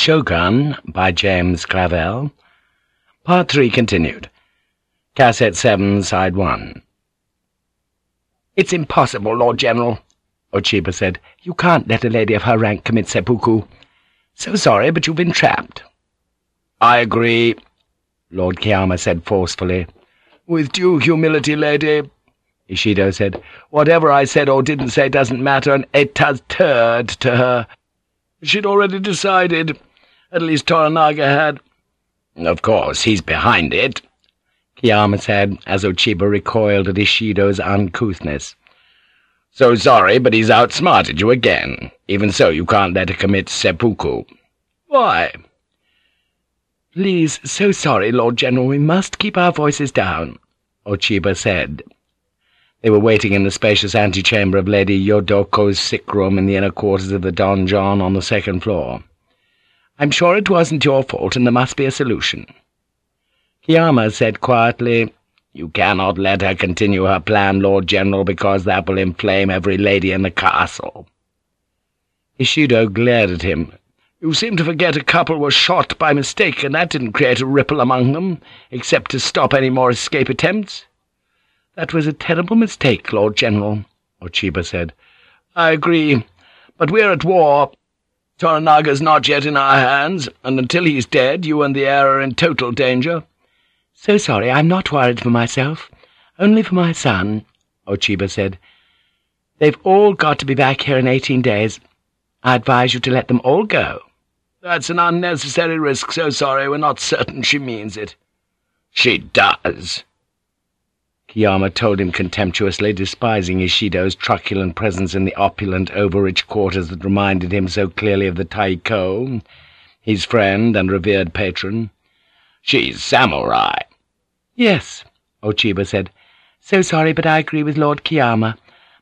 Shogun by James Clavell. Part 3 continued. Cassette 7, Side 1. It's impossible, Lord General, Ochiba said. You can't let a lady of her rank commit seppuku. So sorry, but you've been trapped. I agree, Lord Kiyama said forcefully. With due humility, lady, Ishido said. Whatever I said or didn't say doesn't matter, and it has turned to her. She'd already decided. At least Toranaga had. Of course, he's behind it, Kiyama said, as Ochiba recoiled at Ishido's uncouthness. So sorry, but he's outsmarted you again. Even so, you can't let her commit seppuku. Why? Please, so sorry, Lord General, we must keep our voices down, Ochiba said. They were waiting in the spacious antechamber of Lady Yodoko's sick room in the inner quarters of the donjon on the second floor. I'm sure it wasn't your fault, and there must be a solution. Kiyama said quietly, You cannot let her continue her plan, Lord General, because that will inflame every lady in the castle. Ishido glared at him. You seem to forget a couple were shot by mistake, and that didn't create a ripple among them, except to stop any more escape attempts. That was a terrible mistake, Lord General, Ochiba said. I agree, but we're at war. Toranaga's not yet in our hands, and until he's dead, you and the heir are in total danger. So sorry, I'm not worried for myself, only for my son, Ochiba said. They've all got to be back here in eighteen days. I advise you to let them all go. That's an unnecessary risk, so sorry, we're not certain she means it. She does, Kiyama told him contemptuously, despising Ishido's truculent presence in the opulent, over-rich quarters that reminded him so clearly of the Taiko, his friend and revered patron. She's samurai. Yes, Ochiba said. So sorry, but I agree with Lord Kiyama.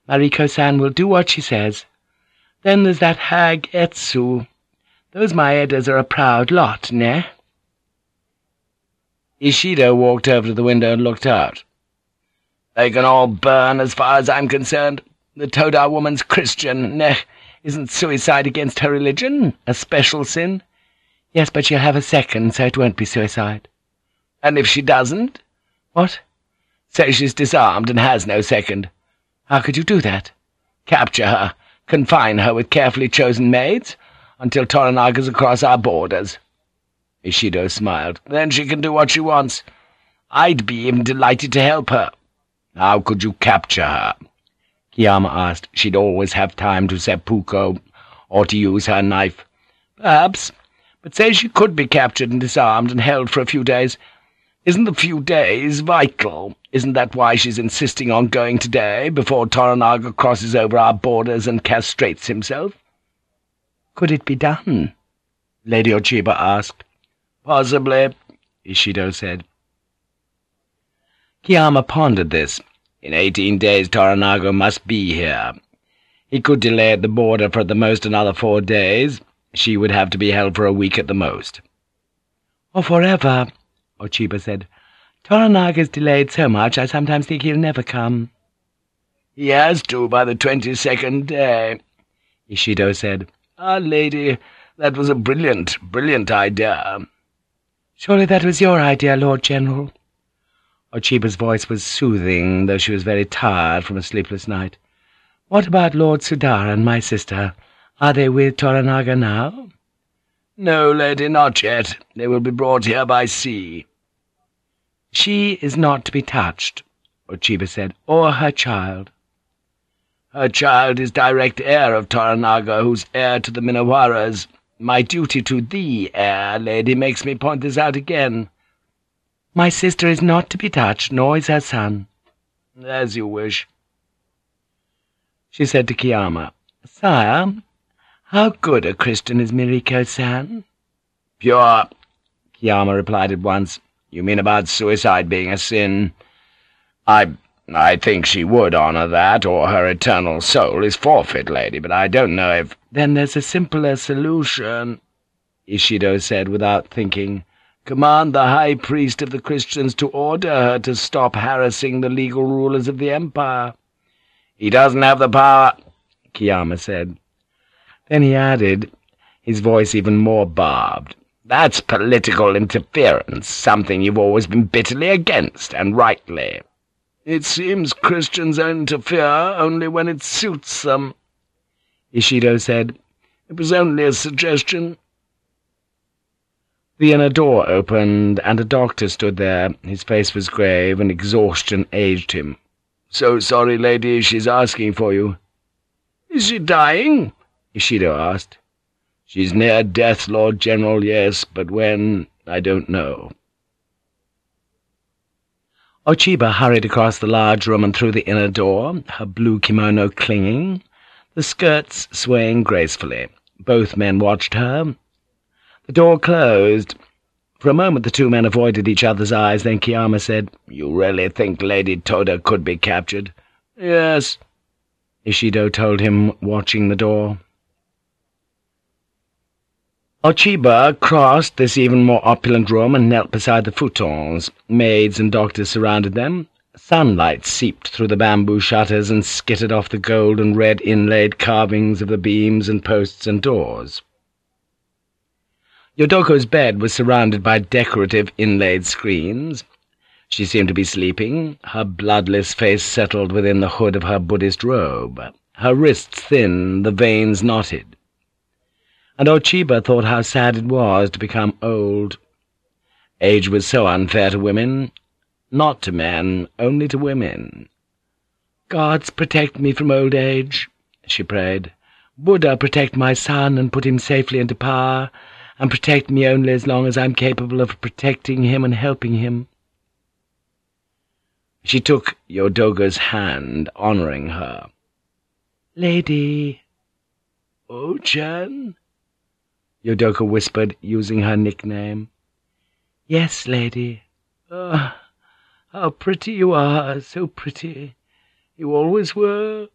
Mariko-san will do what she says. Then there's that hag Etsu. Those Maedas are a proud lot, ne? Ishido walked over to the window and looked out. They can all burn as far as I'm concerned. The Toda woman's Christian. Neh, isn't suicide against her religion a special sin? Yes, but she'll have a second, so it won't be suicide. And if she doesn't? What? Say she's disarmed and has no second. How could you do that? Capture her, confine her with carefully chosen maids, until Toranaga's across our borders. Ishido smiled. Then she can do what she wants. I'd be even delighted to help her. How could you capture her? Kiyama asked. She'd always have time to seppuku, or to use her knife. Perhaps, but say she could be captured and disarmed and held for a few days. Isn't the few days vital? Isn't that why she's insisting on going today, before Toranaga crosses over our borders and castrates himself? Could it be done? Lady Ochiba asked. Possibly, Ishido said. Kiyama pondered this. In eighteen days Toranaga must be here. He could delay at the border for at the most another four days. She would have to be held for a week at the most. Or forever, Ochiba said. Toranaga's delayed so much I sometimes think he'll never come. He has to by the twenty-second day, Ishido said. Ah, lady, that was a brilliant, brilliant idea. Surely that was your idea, Lord General. Ochiba's voice was soothing, though she was very tired from a sleepless night. What about Lord Sudara and my sister? Are they with Toranaga now? No, lady, not yet. They will be brought here by sea. She is not to be touched, Ochiba said, or her child. Her child is direct heir of Toranaga, who's heir to the Minowaras. My duty to thee, heir, lady, makes me point this out again. My sister is not to be touched, nor is her son. As you wish. She said to Kiyama, Sire, how good a Christian is Mariko-san? Pure, Kiyama replied at once. You mean about suicide being a sin? I... I think she would honor that, or her eternal soul is forfeit, lady, but I don't know if— Then there's a simpler solution, Ishido said without thinking. Command the high priest of the Christians to order her to stop harassing the legal rulers of the empire. He doesn't have the power, Kiyama said. Then he added, his voice even more barbed. That's political interference, something you've always been bitterly against, and rightly. It seems Christians interfere only when it suits them, Ishido said. It was only a suggestion. The inner door opened, and a doctor stood there. His face was grave, and exhaustion aged him. "'So sorry, lady, she's asking for you.' "'Is she dying?' Ishido asked. She's near death, Lord General, yes, but when, I don't know.' Ochiba hurried across the large room and through the inner door, her blue kimono clinging, the skirts swaying gracefully. Both men watched her. The door closed. For a moment the two men avoided each other's eyes, then Kiyama said, "'You really think Lady Toda could be captured?' "'Yes,' Ishido told him, watching the door. Ochiba crossed this even more opulent room and knelt beside the futons. Maids and doctors surrounded them. Sunlight seeped through the bamboo shutters and skittered off the gold and red inlaid carvings of the beams and posts and doors. Yodoko's bed was surrounded by decorative inlaid screens. She seemed to be sleeping, her bloodless face settled within the hood of her Buddhist robe, her wrists thin, the veins knotted and Ochiba thought how sad it was to become old. Age was so unfair to women, not to men, only to women. "Gods protect me from old age," she prayed. "Buddha protect my son and put him safely into power, and protect me only as long as I'm capable of protecting him and helping him." She took Yodoko's hand, honouring her. "Lady." "Oh-chan?" Yodoko whispered, using her nickname. "Yes, lady. Ah, how pretty you are, so pretty. You always were."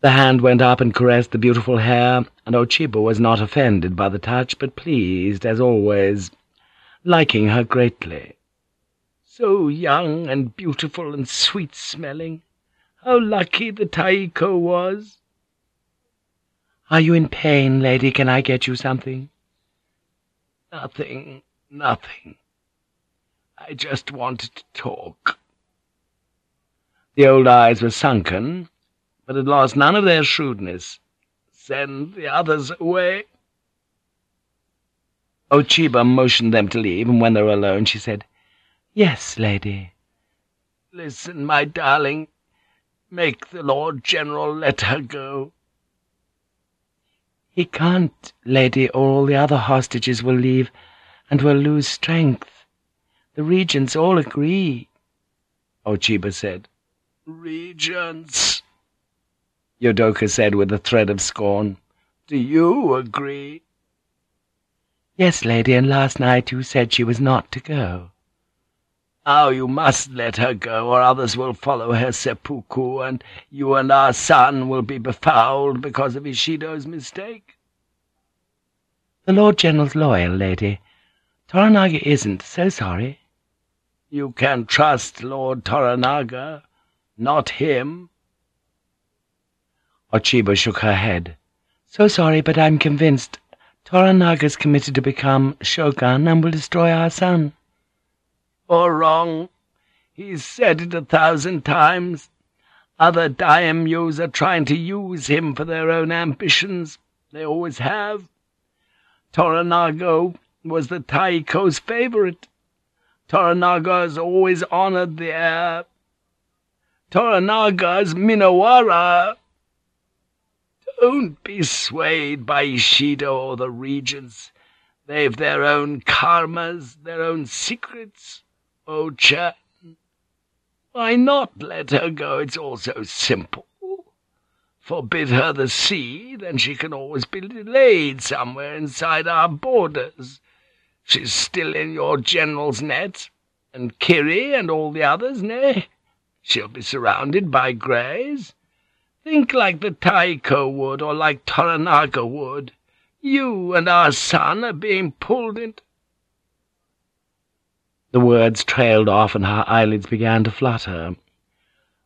The hand went up and caressed the beautiful hair, and Ochiba was not offended by the touch, but pleased, as always, liking her greatly. So young and beautiful and sweet-smelling. How lucky the Taiko was! "'Are you in pain, lady? Can I get you something?' "'Nothing, nothing. I just wanted to talk.' The old eyes were sunken, but had lost none of their shrewdness. "'Send the others away.' Ochiba motioned them to leave, and when they were alone she said, "'Yes, lady.' "'Listen, my darling. Make the Lord General let her go. "'He can't, lady, or all the other hostages will leave, and will lose strength. The regents all agree,' Ochiba said. "'Regents?' Yodoko said with a thread of scorn. "'Do you agree?' "'Yes, lady, and last night you said she was not to go.' "'Oh, you must let her go, or others will follow her seppuku, and you and our son will be befouled because of Ishido's mistake.' "'The Lord General's loyal, lady. Toranaga isn't, so sorry.' "'You can trust Lord Toranaga, not him.' Ochiba shook her head. "'So sorry, but I'm convinced Toranaga's committed to become shogun and will destroy our son.' or wrong. He's said it a thousand times. Other daimyos are trying to use him for their own ambitions. They always have. Toranaga was the Taiko's favorite. Toranaga has always honored the heir. Toranaga's Minowara. Don't be swayed by Ishido or the regents. They've their own karmas, their own secrets. Oh, Chan, why not let her go? It's all so simple. Forbid her the sea, then she can always be delayed somewhere inside our borders. She's still in your general's net, and Kiri and all the others, nay? She'll be surrounded by greys. Think like the Taiko would, or like Toranaga would. You and our son are being pulled into the words trailed off, and her eyelids began to flutter.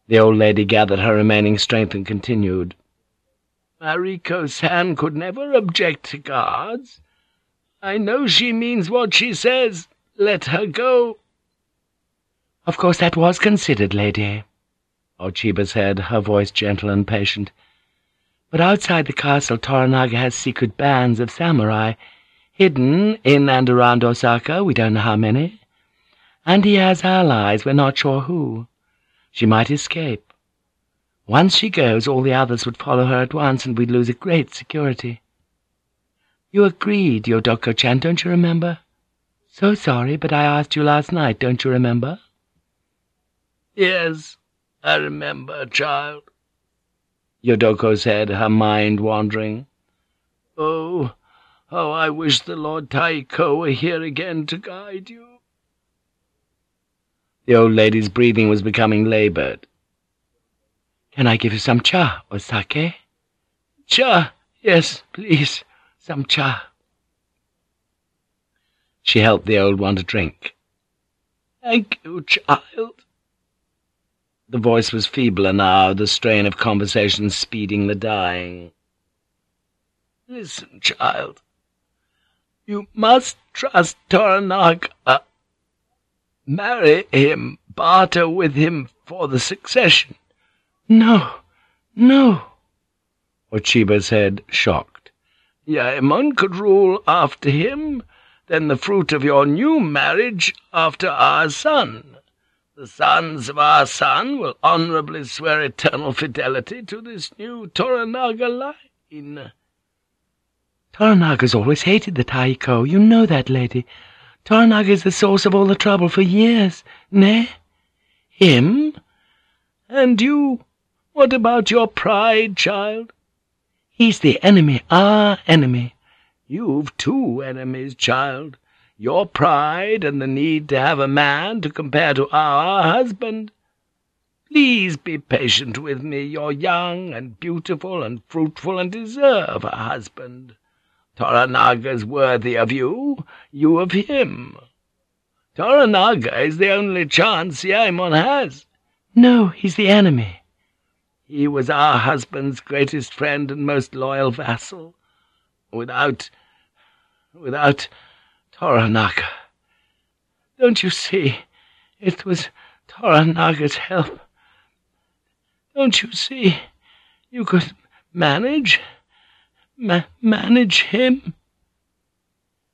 The old lady gathered her remaining strength and continued. Mariko-san could never object to guards. I know she means what she says. Let her go. Of course that was considered, lady, Ochiba said, her voice gentle and patient. But outside the castle, Toranaga has secret bands of samurai, hidden in and around Osaka, we don't know how many. And he has allies, we're not sure who. She might escape. Once she goes, all the others would follow her at once, and we'd lose a great security. You agreed, Yodoko-chan, don't you remember? So sorry, but I asked you last night, don't you remember? Yes, I remember, child. Yodoko said, her mind wandering. Oh, how I wish the Lord Taiko were here again to guide you. The old lady's breathing was becoming laboured. Can I give you some cha or sake? Cha, yes, please, some cha. She helped the old one to drink. Thank you, child. The voice was feebler now, the strain of conversation speeding the dying. Listen, child. You must trust Toranaga. Uh, marry him, barter with him for the succession. No, no, Ochiba said, shocked. Yaemon could rule after him, then the fruit of your new marriage after our son. The sons of our son will honourably swear eternal fidelity to this new Toranaga line. Toranaga's always hated the Taiko, you know that, lady. Toranaga is the source of all the trouble for years, nay? Him? And you? What about your pride, child? He's the enemy, our enemy. You've two enemies, child your pride and the need to have a man to compare to our husband. Please be patient with me. You're young and beautiful and fruitful and deserve a husband. Toranaga's worthy of you, you of him. Toranaga is the only chance Yaemon has. No, he's the enemy. He was our husband's greatest friend and most loyal vassal. Without... without... Toranaga. Don't you see? It was Toranaga's help. Don't you see? You could manage... Ma manage him?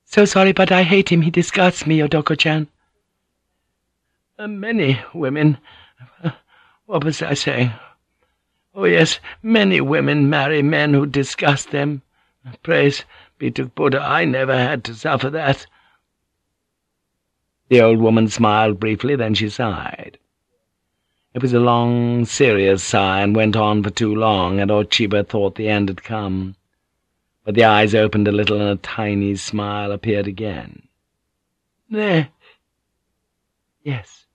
So sorry, but I hate him. He disgusts me, Yodoko-chan. Uh, many women... Uh, what was I saying? Oh, yes, many women marry men who disgust them. Praise be to Buddha, I never had to suffer that. The old woman smiled briefly, then she sighed. It was a long, serious sigh, and went on for too long, and Ochiba thought the end had come. But the eyes opened a little, and a tiny smile appeared again. There. Yes.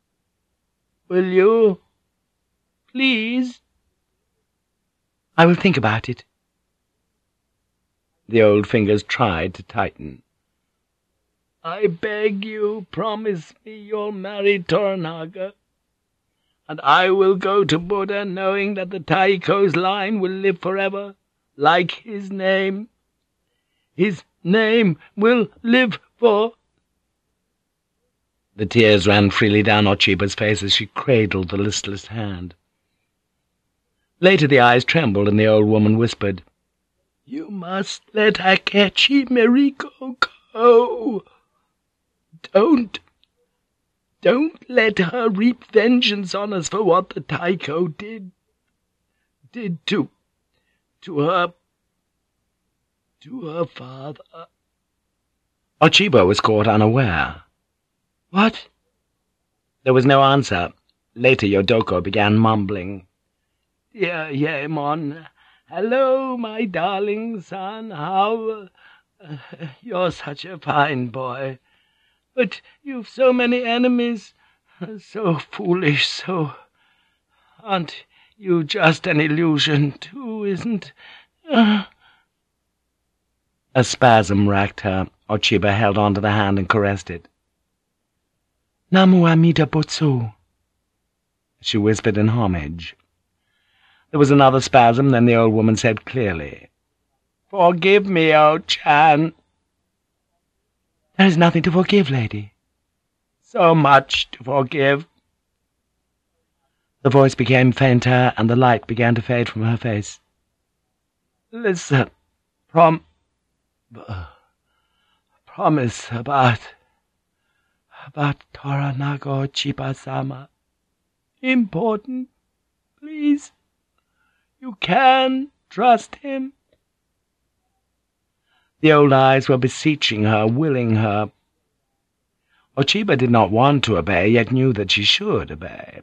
Will you? Please? I will think about it. The old fingers tried to tighten. I beg you, promise me you'll marry Toranaga, and I will go to Buddha knowing that the Taiko's line will live forever, like his name. His name will live for... The tears ran freely down Ochiba's face as she cradled the listless hand. Later the eyes trembled, and the old woman whispered, You must let Akechi Mariko go. Don't, don't let her reap vengeance on us for what the Taiko did, did to, to her, to her father. Ochiba was caught unaware. What? There was no answer. Later Yodoko began mumbling. Dear Yaemon, hello, my darling son, how... Uh, you're such a fine boy. But you've so many enemies, so foolish, so... Aren't you just an illusion, too, isn't... Uh... A spasm racked her. Ochiba held on to the hand and caressed it. Namu Amida Butsu, she whispered in homage. There was another spasm, then the old woman said clearly, "'Forgive me, O-chan.' "'There is nothing to forgive, lady.' "'So much to forgive.' The voice became fainter, and the light began to fade from her face. "'Listen, prom... promise about... about Toranaga Chiba-sama. Important, please. You can trust him.' The old eyes were beseeching her, willing her. Ochiba did not want to obey, yet knew that she should obey.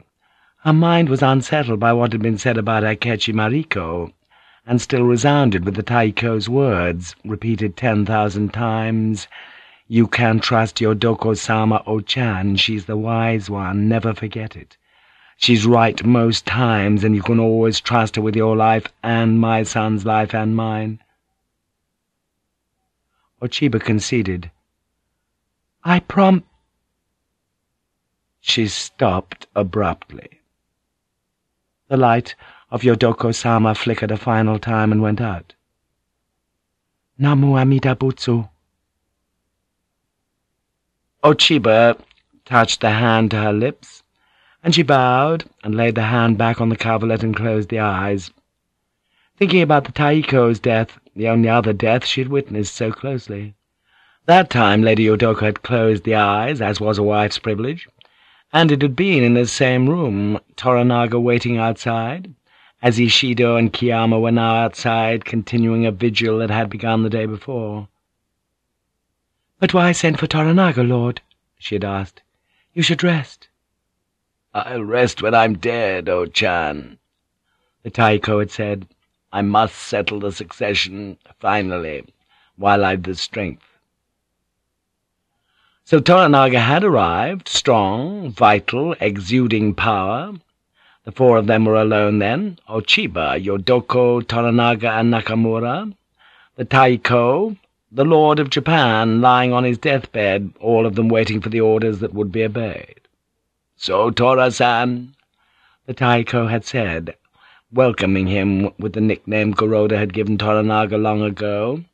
Her mind was unsettled by what had been said about Akechi Mariko, and still resounded with the Taiko's words, repeated ten thousand times. You can trust Yodoko-sama O-chan, she's the wise one, never forget it. She's right most times, and you can always trust her with your life and my son's life and mine. Ochiba conceded. I prom... She stopped abruptly. The light of Yodoko-sama flickered a final time and went out. Namu Amida Butsu. Ochiba touched the hand to her lips, and she bowed and laid the hand back on the coverlet and closed the eyes. Thinking about the Taiko's death, the only other death she had witnessed so closely. That time Lady Yodoko had closed the eyes, as was a wife's privilege, and it had been in the same room, Toranaga waiting outside, as Ishido and Kiyama were now outside, continuing a vigil that had begun the day before. "'But why send for Toranaga, Lord?' she had asked. "'You should rest.' "'I'll rest when I'm dead, O-chan,' the Taiko had said. I must settle the succession, finally, while I've the strength. So Toranaga had arrived, strong, vital, exuding power. The four of them were alone then, Ochiba, Yodoko, Toranaga, and Nakamura. The Taiko, the Lord of Japan, lying on his deathbed, all of them waiting for the orders that would be obeyed. So, Tora-san, the Taiko had said, welcoming him with the nickname Goroda had given Toranaga long ago,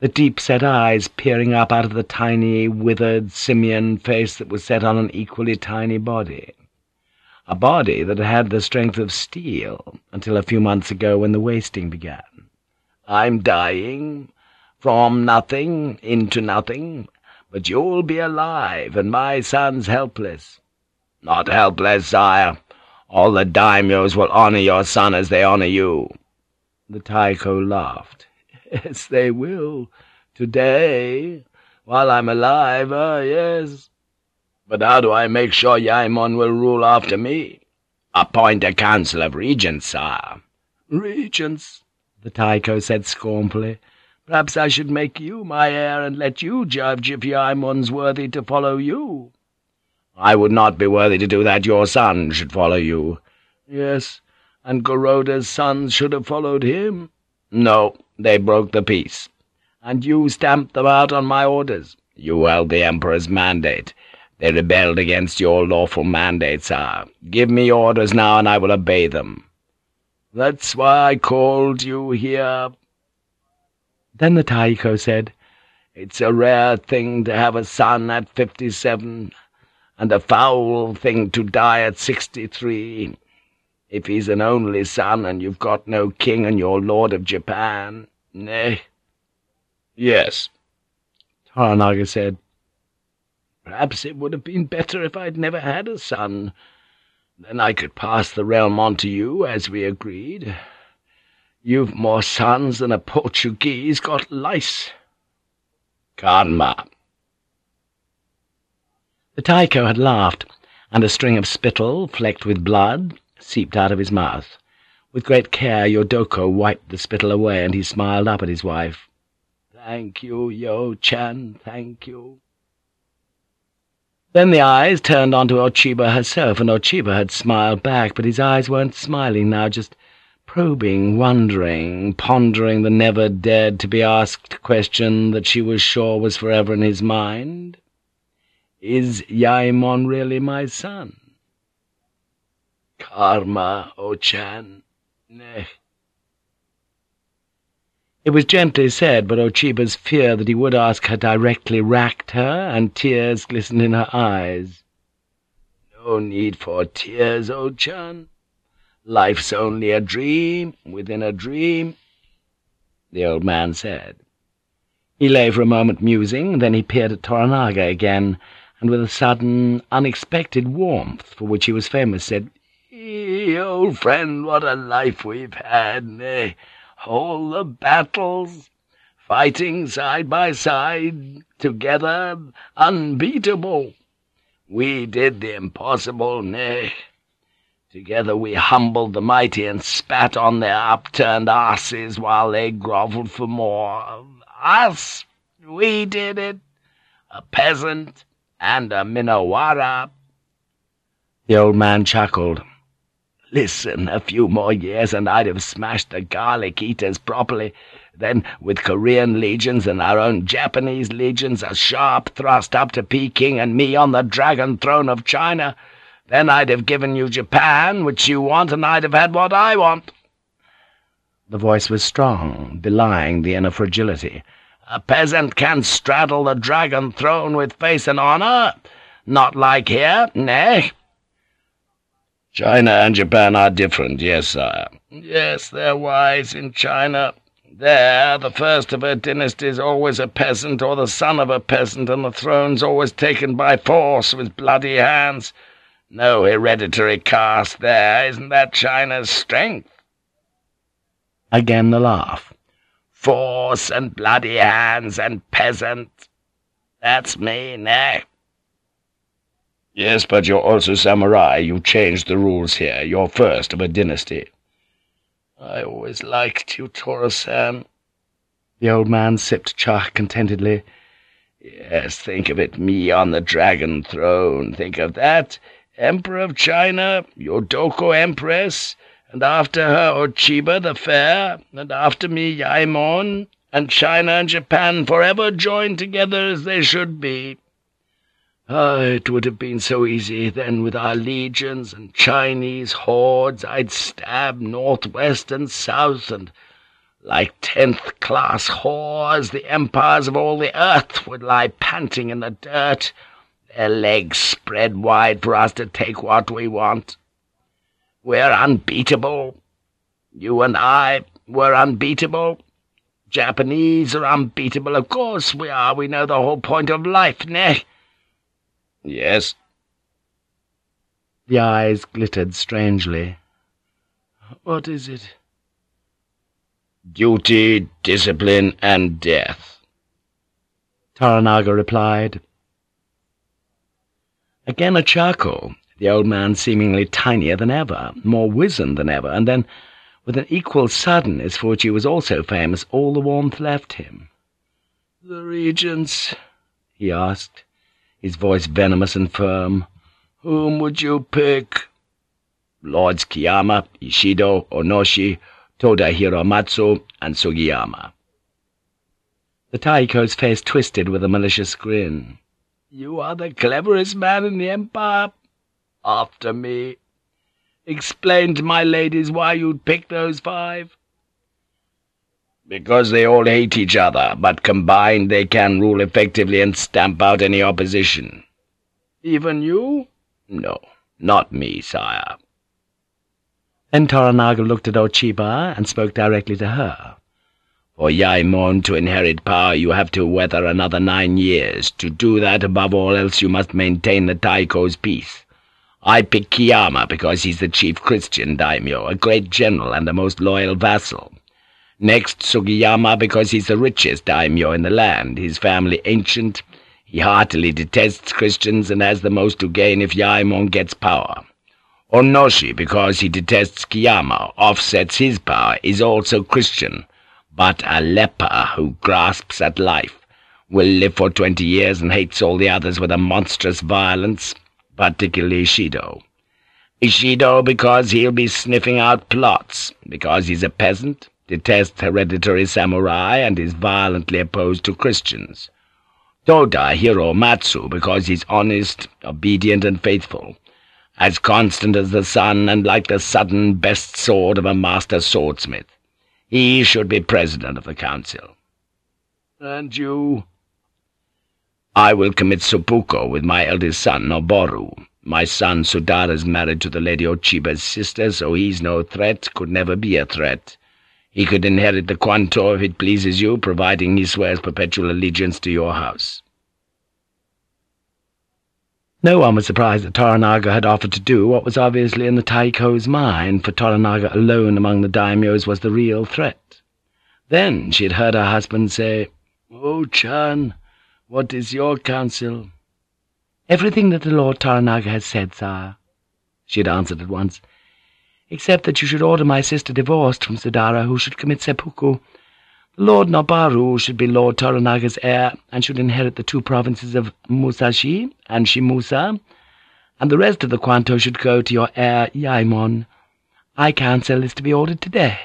the deep-set eyes peering up out of the tiny, withered, simian face that was set on an equally tiny body. A body that had the strength of steel until a few months ago when the wasting began. I'm dying, from nothing into nothing, but you'll be alive, and my son's helpless. Not helpless, sire. All the daimyos will honor your son as they honor you.' The Taiko laughed. Yes, they will. Today, while I'm alive, ah, uh, yes. But how do I make sure Yaemon will rule after me? Appoint a council of regents, sire. Regents, the Taiko said scornfully. Perhaps I should make you my heir and let you judge if Yaemon's worthy to follow you. I would not be worthy to do that. Your son should follow you. Yes, and Goroda's sons should have followed him. No, they broke the peace. And you stamped them out on my orders. You held the Emperor's mandate. They rebelled against your lawful mandate, sir. Give me orders now, and I will obey them. That's why I called you here. Then the Taiko said, It's a rare thing to have a son at fifty-seven, and a foul thing to die at sixty-three. If he's an only son, and you've got no king, and you're lord of Japan, nay. Yes, Toranaga said. Perhaps it would have been better if I'd never had a son. Then I could pass the realm on to you, as we agreed. You've more sons than a Portuguese got lice. Karma, the Taiko had laughed, and a string of spittle, flecked with blood, seeped out of his mouth. With great care Yodoko wiped the spittle away, and he smiled up at his wife. "'Thank you, Yo-chan, thank you.' Then the eyes turned on to Ochiba herself, and Ochiba had smiled back, but his eyes weren't smiling now, just probing, wondering, pondering the never-dared-to-be-asked question that she was sure was forever in his mind. Is Yaemon really my son? Karma, O-chan, Nay. It was gently said, but Ochiba's fear that he would ask her directly racked her, and tears glistened in her eyes. No need for tears, O-chan. Life's only a dream within a dream, the old man said. He lay for a moment musing, then he peered at Toranaga again, and with a sudden, unexpected warmth for which he was famous, said, old friend, what a life we've had, eh? All the battles, fighting side by side, together, unbeatable. We did the impossible, nay. Together we humbled the mighty and spat on their upturned asses while they grovelled for more. Us! We did it! A peasant and a Minowara. The old man chuckled. Listen, a few more years and I'd have smashed the garlic eaters properly. Then, with Korean legions and our own Japanese legions, a sharp thrust up to Peking and me on the dragon throne of China, then I'd have given you Japan, which you want, and I'd have had what I want.' The voice was strong, belying the inner fragility. A peasant can straddle the dragon throne with face and honour, not like here, nay. China and Japan are different, yes, sire. Yes, they're wise in China. There, the first of her dynasty is always a peasant or the son of a peasant, and the throne's always taken by force with bloody hands. No hereditary caste there. Isn't that China's strength? Again the laugh. Force and bloody hands and peasant. That's me, nay. Yes, but you're also samurai. You changed the rules here. You're first of a dynasty. I always liked you, Tora-san. The old man sipped cha contentedly. Yes, think of it, me on the dragon throne. Think of that. Emperor of China, Yodoko Empress, and after her Ochiba the Fair, and after me Yaemon, and China and Japan forever joined together as they should be. Ah, it would have been so easy then with our legions and Chinese hordes. I'd stab northwest and south, and like tenth-class whores, the empires of all the earth would lie panting in the dirt, their legs spread wide for us to take what we want. We're unbeatable. You and I, we're unbeatable. Japanese are unbeatable, of course we are. We know the whole point of life, nay? Yes. The eyes glittered strangely. What is it? Duty, discipline, and death. Toranaga replied. Again a chuckle, the old man seemingly tinier than ever, more wizened than ever, and then, with an equal suddenness for which he was also famous, all the warmth left him. "'The regents?' he asked his voice venomous and firm. "'Whom would you pick?' "'Lords Kiyama, Ishido, Onoshi, Toda Hiromatsu, and Sugiyama.' The Taiko's face twisted with a malicious grin. "'You are the cleverest man in the Empire. After me. Explain to my ladies why you'd pick those five.' Because they all hate each other, but combined they can rule effectively and stamp out any opposition. Even you? No, not me, sire. Then Toranaga looked at Ochiba and spoke directly to her. For Yaemon to inherit power you have to weather another nine years. To do that, above all else, you must maintain the Taiko's peace. I pick Kiyama because he's the chief Christian daimyo, a great general and the most loyal vassal. Next, Sugiyama, because he's the richest daimyo in the land, his family ancient. He heartily detests Christians and has the most to gain if Yaemon gets power. Onoshi, because he detests Kiyama, offsets his power, is also Christian, but a leper who grasps at life, will live for twenty years and hates all the others with a monstrous violence, particularly Ishido. Ishido because he'll be sniffing out plots, because he's a peasant, detests hereditary samurai, and is violently opposed to Christians. Toda Hiromatsu, because he's honest, obedient, and faithful, as constant as the sun and like the sudden best sword of a master swordsmith. He should be president of the council. And you? I will commit seppuku with my eldest son, Noboru. My son Sudar is married to the Lady Ochiba's sister, so he's no threat, could never be a threat. He could inherit the Kwanto if it pleases you, providing he swears perpetual allegiance to your house. No one was surprised that Toranaga had offered to do what was obviously in the Taiko's mind, for Toranaga alone among the daimyos was the real threat. Then she had heard her husband say, "Oh, Chan, what is your counsel?" "Everything that the Lord Toranaga has said, sire," she had answered at once, "except that you should order my sister divorced from Sudara, who should commit seppuku. The Lord Noboru should be Lord Toranaga's heir, and should inherit the two provinces of Musashi and Shimosa, and the rest of the Kwanto should go to your heir Yaemon. I counsel is to be ordered today."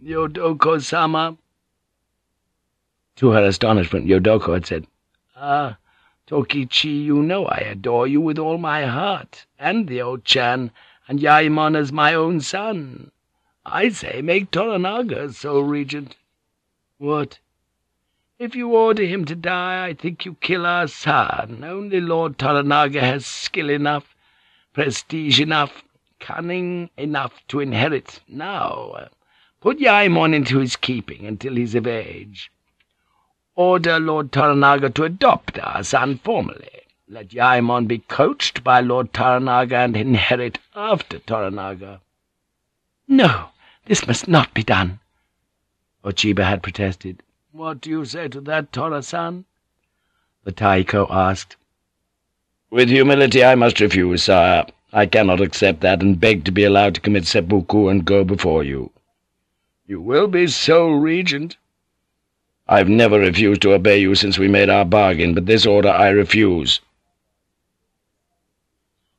"Yodoko-sama?" To her astonishment, Yodoko had said, "Ah, Tokichi, you know I adore you with all my heart, and the old chan, and Yaemon as my own son. I say make Toranaga sole regent. What? If you order him to die, I think you kill our son. Only Lord Toranaga has skill enough, prestige enough, cunning enough to inherit. Now, put Yaemon into his keeping until he's of age. Order Lord Toranaga to adopt our son formally. Let Yaemon be coached by Lord Toranaga and inherit after Toranaga. No, this must not be done, Ochiba had protested. What do you say to that, Tora-san? The Taiko asked. With humility I must refuse, sire. I cannot accept that, and beg to be allowed to commit seppuku and go before you. You will be sole regent. I've never refused to obey you since we made our bargain, but this order I refuse.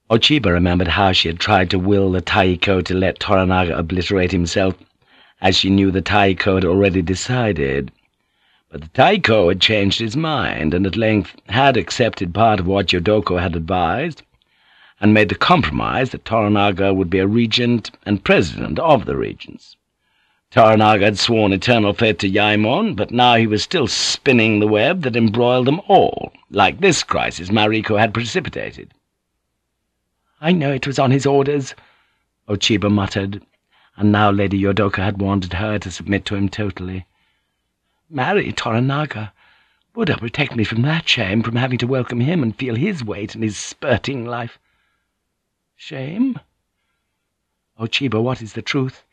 Ochiba remembered how she had tried to will the Taiko to let Toranaga obliterate himself, as she knew the Taiko had already decided. But the Taiko had changed his mind, and at length had accepted part of what Yodoko had advised, and made the compromise that Toranaga would be a regent and president of the regents. Toranaga had sworn eternal faith to Yaemon, but now he was still spinning the web that embroiled them all, like this crisis Mariko had precipitated. "'I know it was on his orders,' Ochiba muttered, and now Lady Yodoko had wanted her to submit to him totally. "'Marry Toranaga. Buddha protect me from that shame, from having to welcome him and feel his weight and his spurting life.' "'Shame? Ochiba, what is the truth?'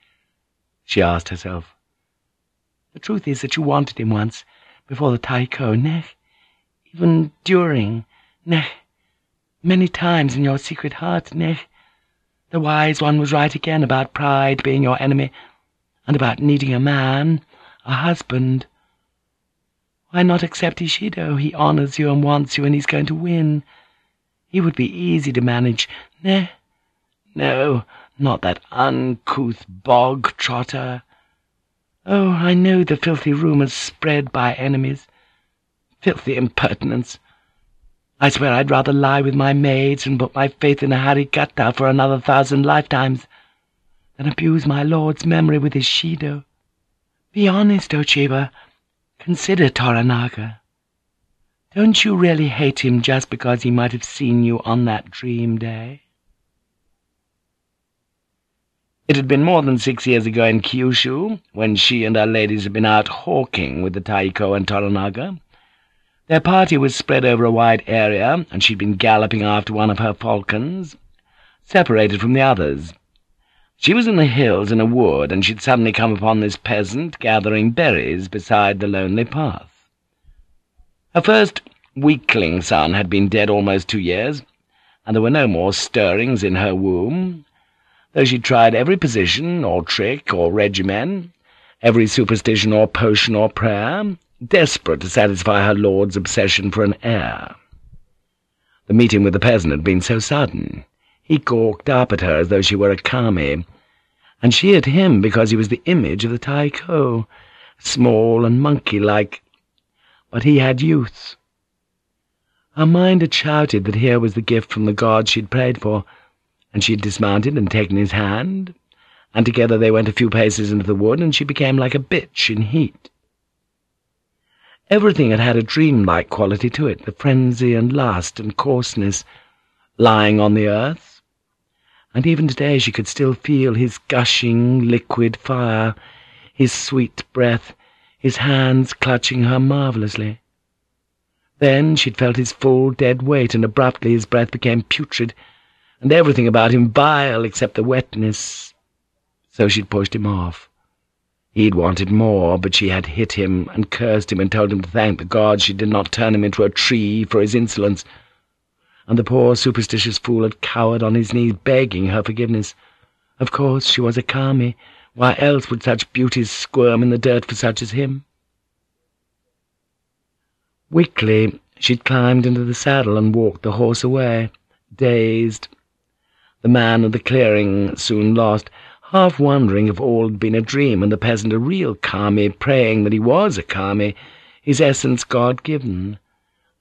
She asked herself. The truth is that you wanted him once, before the Taiko, Nech, even during, Nech, many times in your secret heart, Nech. The wise one was right again about pride being your enemy, and about needing a man, a husband. Why not accept Ishido? He honors you and wants you, and he's going to win. He would be easy to manage, neh? No, not that uncouth bog-trotter. Oh, I know the filthy rumours spread by enemies. Filthy impertinence. I swear I'd rather lie with my maids and put my faith in a harikata for another thousand lifetimes than abuse my lord's memory with Ishido. Be honest, Ochiba. Consider Toranaga. Don't you really hate him just because he might have seen you on that dream day? It had been more than six years ago in Kyushu, when she and her ladies had been out hawking with the Taiko and Toranaga. Their party was spread over a wide area, and she'd been galloping after one of her falcons, separated from the others. She was in the hills in a wood, and she'd suddenly come upon this peasant gathering berries beside the lonely path. Her first weakling son had been dead almost two years, and there were no more stirrings in her womb, though she tried every position or trick or regimen, every superstition or potion or prayer, desperate to satisfy her lord's obsession for an heir. The meeting with the peasant had been so sudden. He gawked up at her as though she were a kami, and she at him because he was the image of the Taiko, small and monkey-like, but he had youth. Her mind had shouted that here was the gift from the god she'd prayed for, and she had dismounted and taken his hand, and together they went a few paces into the wood, and she became like a bitch in heat. Everything had had a dream-like quality to it, the frenzy and lust and coarseness lying on the earth, and even today she could still feel his gushing liquid fire, his sweet breath, his hands clutching her marvellously. Then she'd felt his full dead weight, and abruptly his breath became putrid, and everything about him vile except the wetness. So she'd pushed him off. He'd wanted more, but she had hit him and cursed him and told him to thank the gods she did not turn him into a tree for his insolence. And the poor superstitious fool had cowered on his knees, begging her forgiveness. Of course she was a kami. Why else would such beauties squirm in the dirt for such as him? Weakly, she'd climbed into the saddle and walked the horse away, dazed. The man of the clearing soon lost, half wondering if all had been a dream and the peasant a real kami, praying that he was a kami, his essence God-given,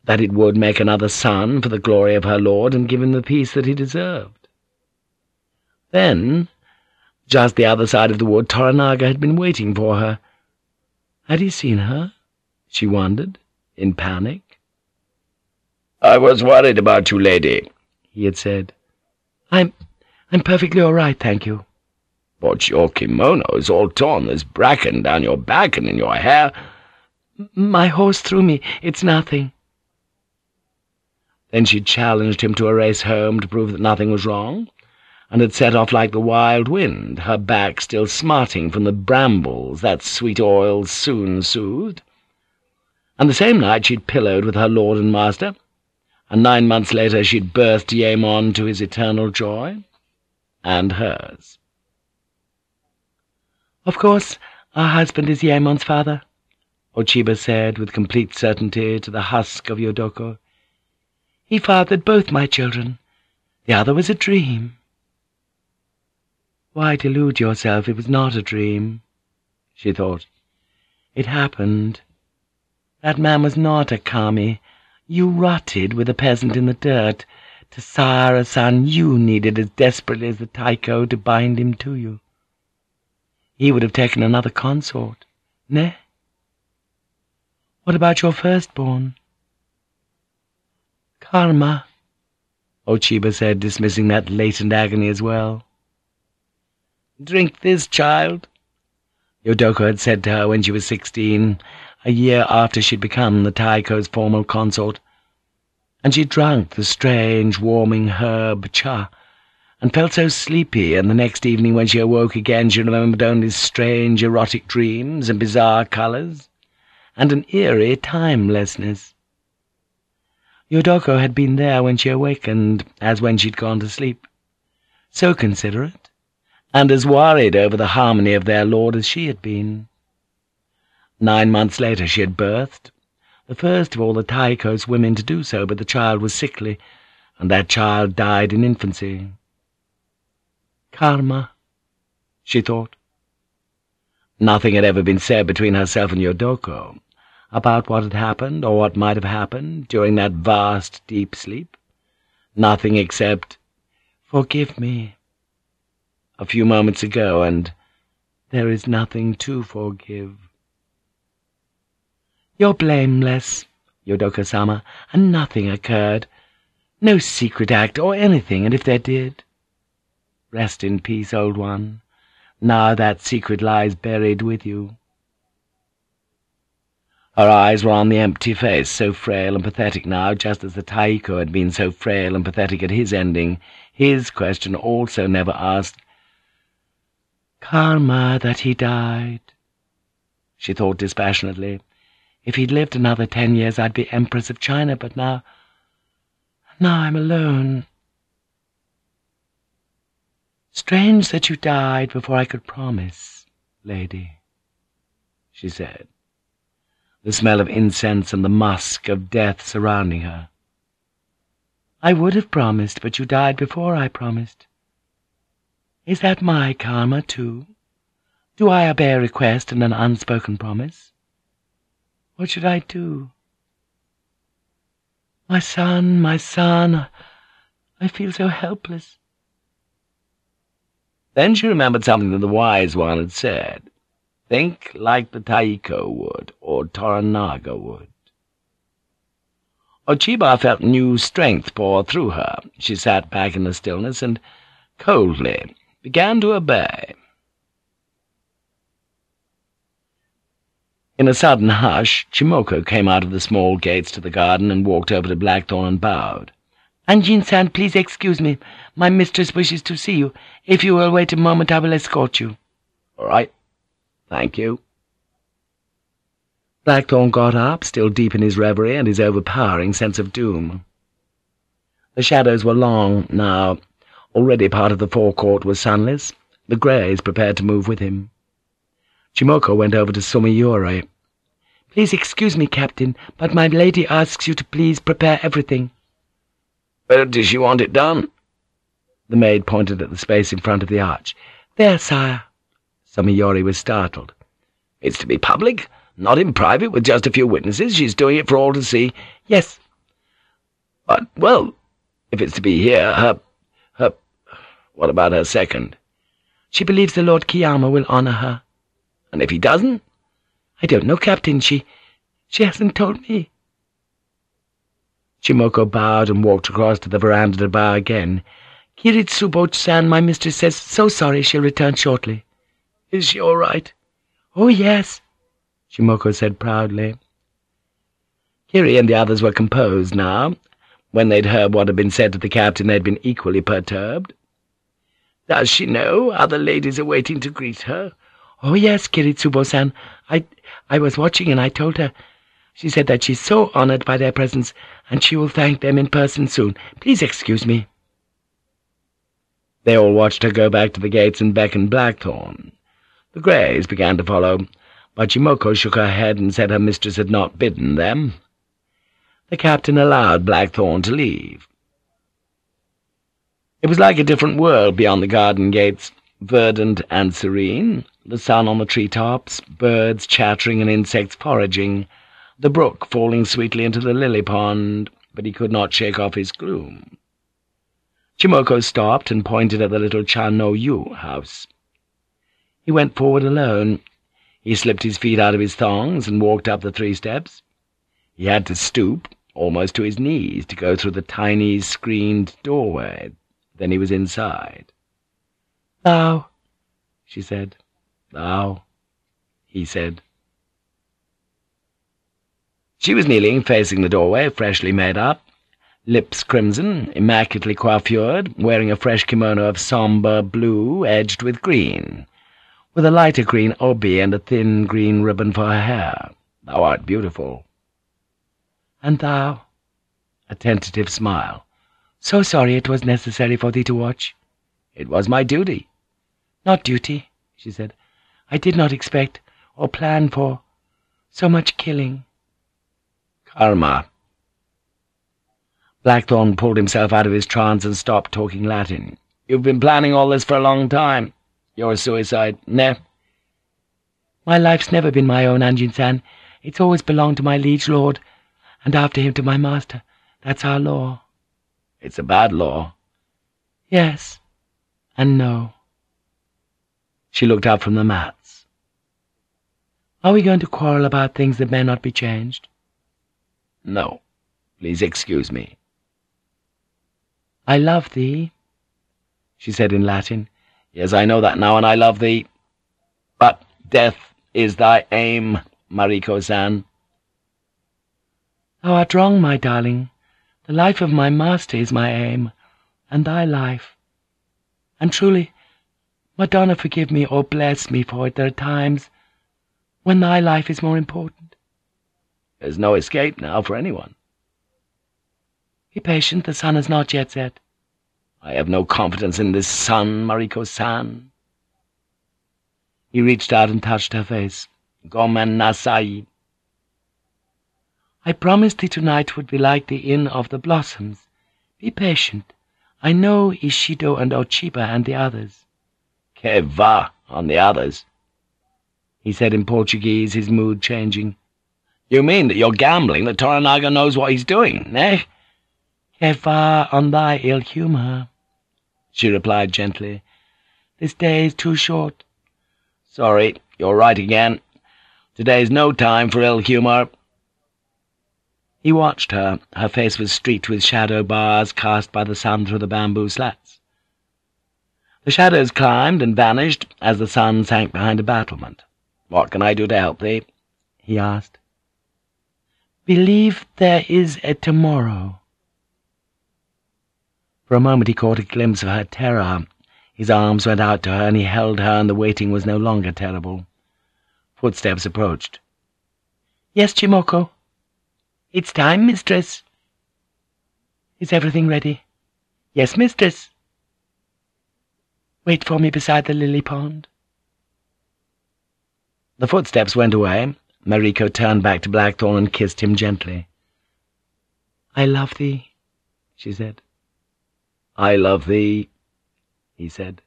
that it would make another son for the glory of her lord and give him the peace that he deserved. Then, just the other side of the wood, Toranaga had been waiting for her. Had he seen her? She wondered in panic. "'I was worried about you, lady,' he had said. "'I'm... I'm perfectly all right, thank you.' "'But your kimono is all torn. There's bracken down your back and in your hair.' "'My horse threw me. It's nothing.' Then she challenged him to a race home to prove that nothing was wrong, and had set off like the wild wind, her back still smarting from the brambles that sweet oil soon soothed and the same night she'd pillowed with her lord and master, and nine months later she'd birthed Yaemon to his eternal joy, and hers. "'Of course, our husband is Yaemon's father,' Ochiba said with complete certainty to the husk of Yodoko. "'He fathered both my children. The other was a dream.' "'Why delude yourself? It was not a dream,' she thought. "'It happened.' That man was not a kami. You rotted with a peasant in the dirt, to sire a son you needed as desperately as the taiko to bind him to you. He would have taken another consort, ne? What about your firstborn? Karma, Ochiba said, dismissing that latent agony as well. Drink this, child, Yodoko had said to her when she was sixteen, a year after she'd become the Taiko's formal consort, and she drank the strange, warming herb cha, and felt so sleepy, and the next evening when she awoke again she remembered only strange erotic dreams and bizarre colours, and an eerie timelessness. Yodoko had been there when she awakened, as when she'd gone to sleep. So considerate, and as worried over the harmony of their lord as she had been. Nine months later she had birthed, the first of all the Taiko's women to do so, but the child was sickly, and that child died in infancy. Karma, she thought. Nothing had ever been said between herself and Yodoko about what had happened or what might have happened during that vast deep sleep. Nothing except, "'Forgive me,' a few moments ago, and there is nothing to forgive. You're blameless, Yodoko-sama, and nothing occurred. No secret act or anything, and if there did... Rest in peace, old one. Now that secret lies buried with you. Her eyes were on the empty face, so frail and pathetic now, just as the Taiko had been so frail and pathetic at his ending, his question also never asked. Karma that he died, she thought dispassionately. If he'd lived another ten years, I'd be Empress of China, but now... Now I'm alone. Strange that you died before I could promise, lady, she said, the smell of incense and the musk of death surrounding her. I would have promised, but you died before I promised. Is that my karma, too? Do I obey a request and an unspoken promise? What should I do? My son, my son, I feel so helpless. Then she remembered something that the wise one had said. Think like the Taiko would, or Toranaga would. Ochiba felt new strength pour through her. She sat back in the stillness and, coldly, began to obey. In a sudden hush, Chimoko came out of the small gates to the garden and walked over to Blackthorn and bowed. Anjin-san, please excuse me. My mistress wishes to see you. If you will wait a moment, I will escort you. All right. Thank you. Blackthorn got up, still deep in his reverie and his overpowering sense of doom. The shadows were long now. Already part of the forecourt was sunless. The greys prepared to move with him. Chimoko went over to Sumiyori. "'Please excuse me, Captain, but my lady asks you to please prepare everything.' "'Where does she want it done?' The maid pointed at the space in front of the arch. "'There, sire.' Sumiyori was startled. "'It's to be public, not in private with just a few witnesses. She's doing it for all to see.' "'Yes.' "'But, well, if it's to be here, her... her... what about her second?' "'She believes the Lord Kiyama will honor her.' "'And if he doesn't?' "'I don't know, Captain. She... she hasn't told me.' Chimoko bowed and walked across to the veranda to bow again. "'Kiritsubo-san, my mistress says so sorry she'll return shortly.' Is she all right? Oh, yes, Chimoko said proudly. Kiri and the others were composed now. When they'd heard what had been said to the captain, they'd been equally perturbed. Does she know other ladies are waiting to greet her? Oh, yes, Kiritsubo-san. I, I was watching and I told her. She said that she's so honored by their presence, and she will thank them in person soon. Please excuse me. They all watched her go back to the gates and beckon Blackthorn. The Greys began to follow, but Chimoko shook her head and said her mistress had not bidden them. The captain allowed Blackthorn to leave. It was like a different world beyond the garden gates, verdant and serene, the sun on the tree-tops, birds chattering and insects foraging, the brook falling sweetly into the lily pond, but he could not shake off his gloom. Chimoko stopped and pointed at the little Cha-no-yu house. He went forward alone. He slipped his feet out of his thongs and walked up the three steps. He had to stoop, almost to his knees, to go through the tiny, screened doorway. Then he was inside. "'Thou,' she said. "'Thou,' he said. She was kneeling, facing the doorway, freshly made up, lips crimson, immaculately coiffured, wearing a fresh kimono of sombre blue edged with green with a lighter green obi and a thin green ribbon for her hair. Thou art beautiful. And thou? A tentative smile. So sorry it was necessary for thee to watch. It was my duty. Not duty, she said. I did not expect or plan for so much killing. Karma. Blackthorn pulled himself out of his trance and stopped talking Latin. You've been planning all this for a long time. Your suicide, ne? My life's never been my own, Anjin-san. It's always belonged to my liege lord, and after him to my master. That's our law. It's a bad law. Yes, and no. She looked up from the mats. Are we going to quarrel about things that may not be changed? No. Please excuse me. I love thee, she said in Latin. Yes, I know that now, and I love thee. But death is thy aim, Mariko-san. Thou art wrong, my darling. The life of my master is my aim, and thy life. And truly, Madonna forgive me or bless me for it, there are times when thy life is more important. There's no escape now for anyone. Be patient, the sun has not yet set. I have no confidence in this sun, Mariko-san. He reached out and touched her face. Gomen nasai. I promised thee tonight would be like the Inn of the Blossoms. Be patient. I know Ishido and Ochiba and the others. Que va on the others, he said in Portuguese, his mood changing. You mean that you're gambling that Toranaga knows what he's doing, eh? Yet far on thy ill humour, she replied gently. This day is too short. Sorry, you're right again. Today's no time for ill humour. He watched her. Her face was streaked with shadow bars cast by the sun through the bamboo slats. The shadows climbed and vanished as the sun sank behind a battlement. "'What can I do to help thee?' he asked. "'Believe there is a tomorrow.' For a moment he caught a glimpse of her terror. His arms went out to her, and he held her, and the waiting was no longer terrible. Footsteps approached. "'Yes, Chimoko?' "'It's time, mistress.' "'Is everything ready?' "'Yes, mistress.' Wait for me beside the lily pond.' The footsteps went away. Mariko turned back to Blackthorn and kissed him gently. "'I love thee,' she said. "'I love thee,' he said.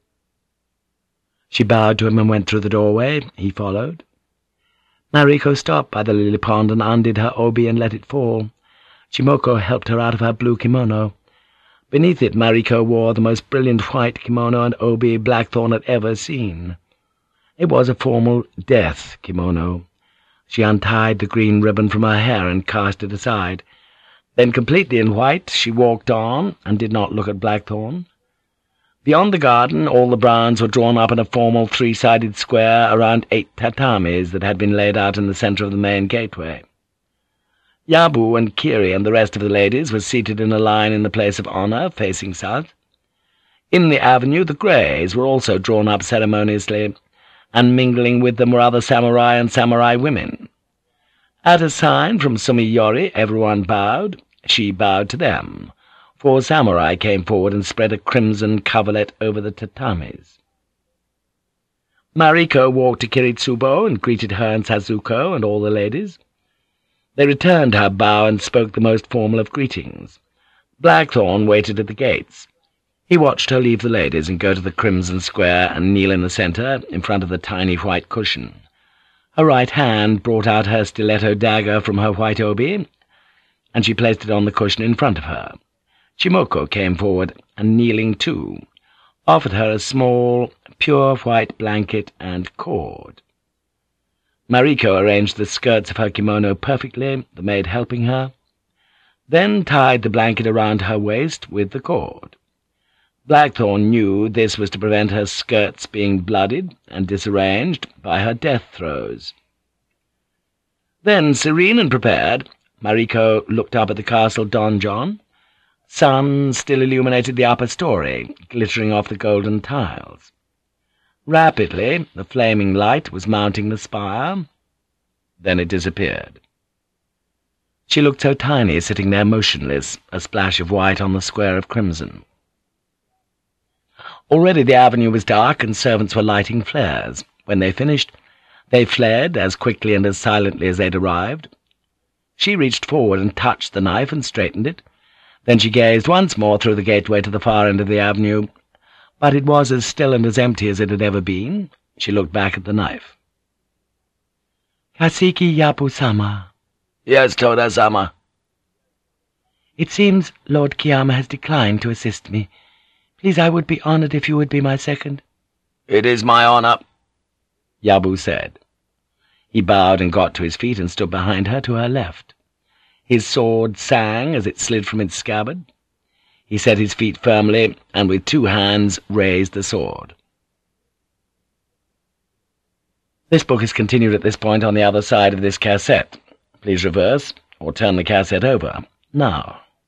She bowed to him and went through the doorway. He followed. Mariko stopped by the lily pond and undid her obi and let it fall. Chimoko helped her out of her blue kimono. Beneath it Mariko wore the most brilliant white kimono and obi Blackthorn had ever seen. It was a formal death kimono. She untied the green ribbon from her hair and cast it aside. Then, completely in white, she walked on and did not look at Blackthorn. Beyond the garden all the browns were drawn up in a formal three-sided square around eight tatamis that had been laid out in the centre of the main gateway. Yabu and Kiri and the rest of the ladies were seated in a line in the place of honour, facing south. In the avenue the greys were also drawn up ceremoniously, and mingling with them were other samurai and samurai women. At a sign from Sumiyori everyone bowed. She bowed to them. Four samurai came forward and spread a crimson coverlet over the tatamis. Mariko walked to Kiritsubo and greeted her and Sazuko and all the ladies. They returned her bow and spoke the most formal of greetings. Blackthorn waited at the gates. He watched her leave the ladies and go to the crimson square and kneel in the centre, in front of the tiny white cushion. Her right hand brought out her stiletto dagger from her white obi, and she placed it on the cushion in front of her. Chimoko came forward, and kneeling too, offered her a small, pure white blanket and cord. Mariko arranged the skirts of her kimono perfectly, the maid helping her, then tied the blanket around her waist with the cord. Blackthorn knew this was to prevent her skirts being blooded and disarranged by her death throes. Then, serene and prepared, Mariko looked up at the castle donjon. Sun still illuminated the upper story, glittering off the golden tiles. Rapidly, the flaming light was mounting the spire. Then it disappeared. She looked so tiny, sitting there motionless, a splash of white on the square of crimson. Already the avenue was dark, and servants were lighting flares. When they finished, they fled as quickly and as silently as they'd arrived. She reached forward and touched the knife and straightened it. Then she gazed once more through the gateway to the far end of the avenue, but it was as still and as empty as it had ever been. She looked back at the knife. Kasigi Yabu-sama. Yes, Toda-sama. It seems Lord Kiyama has declined to assist me. Please, I would be honored if you would be my second. It is my honor, Yabu said. He bowed and got to his feet and stood behind her to her left. His sword sang as it slid from its scabbard. He set his feet firmly, and with two hands raised the sword. This book is continued at this point on the other side of this cassette. Please reverse, or turn the cassette over, now.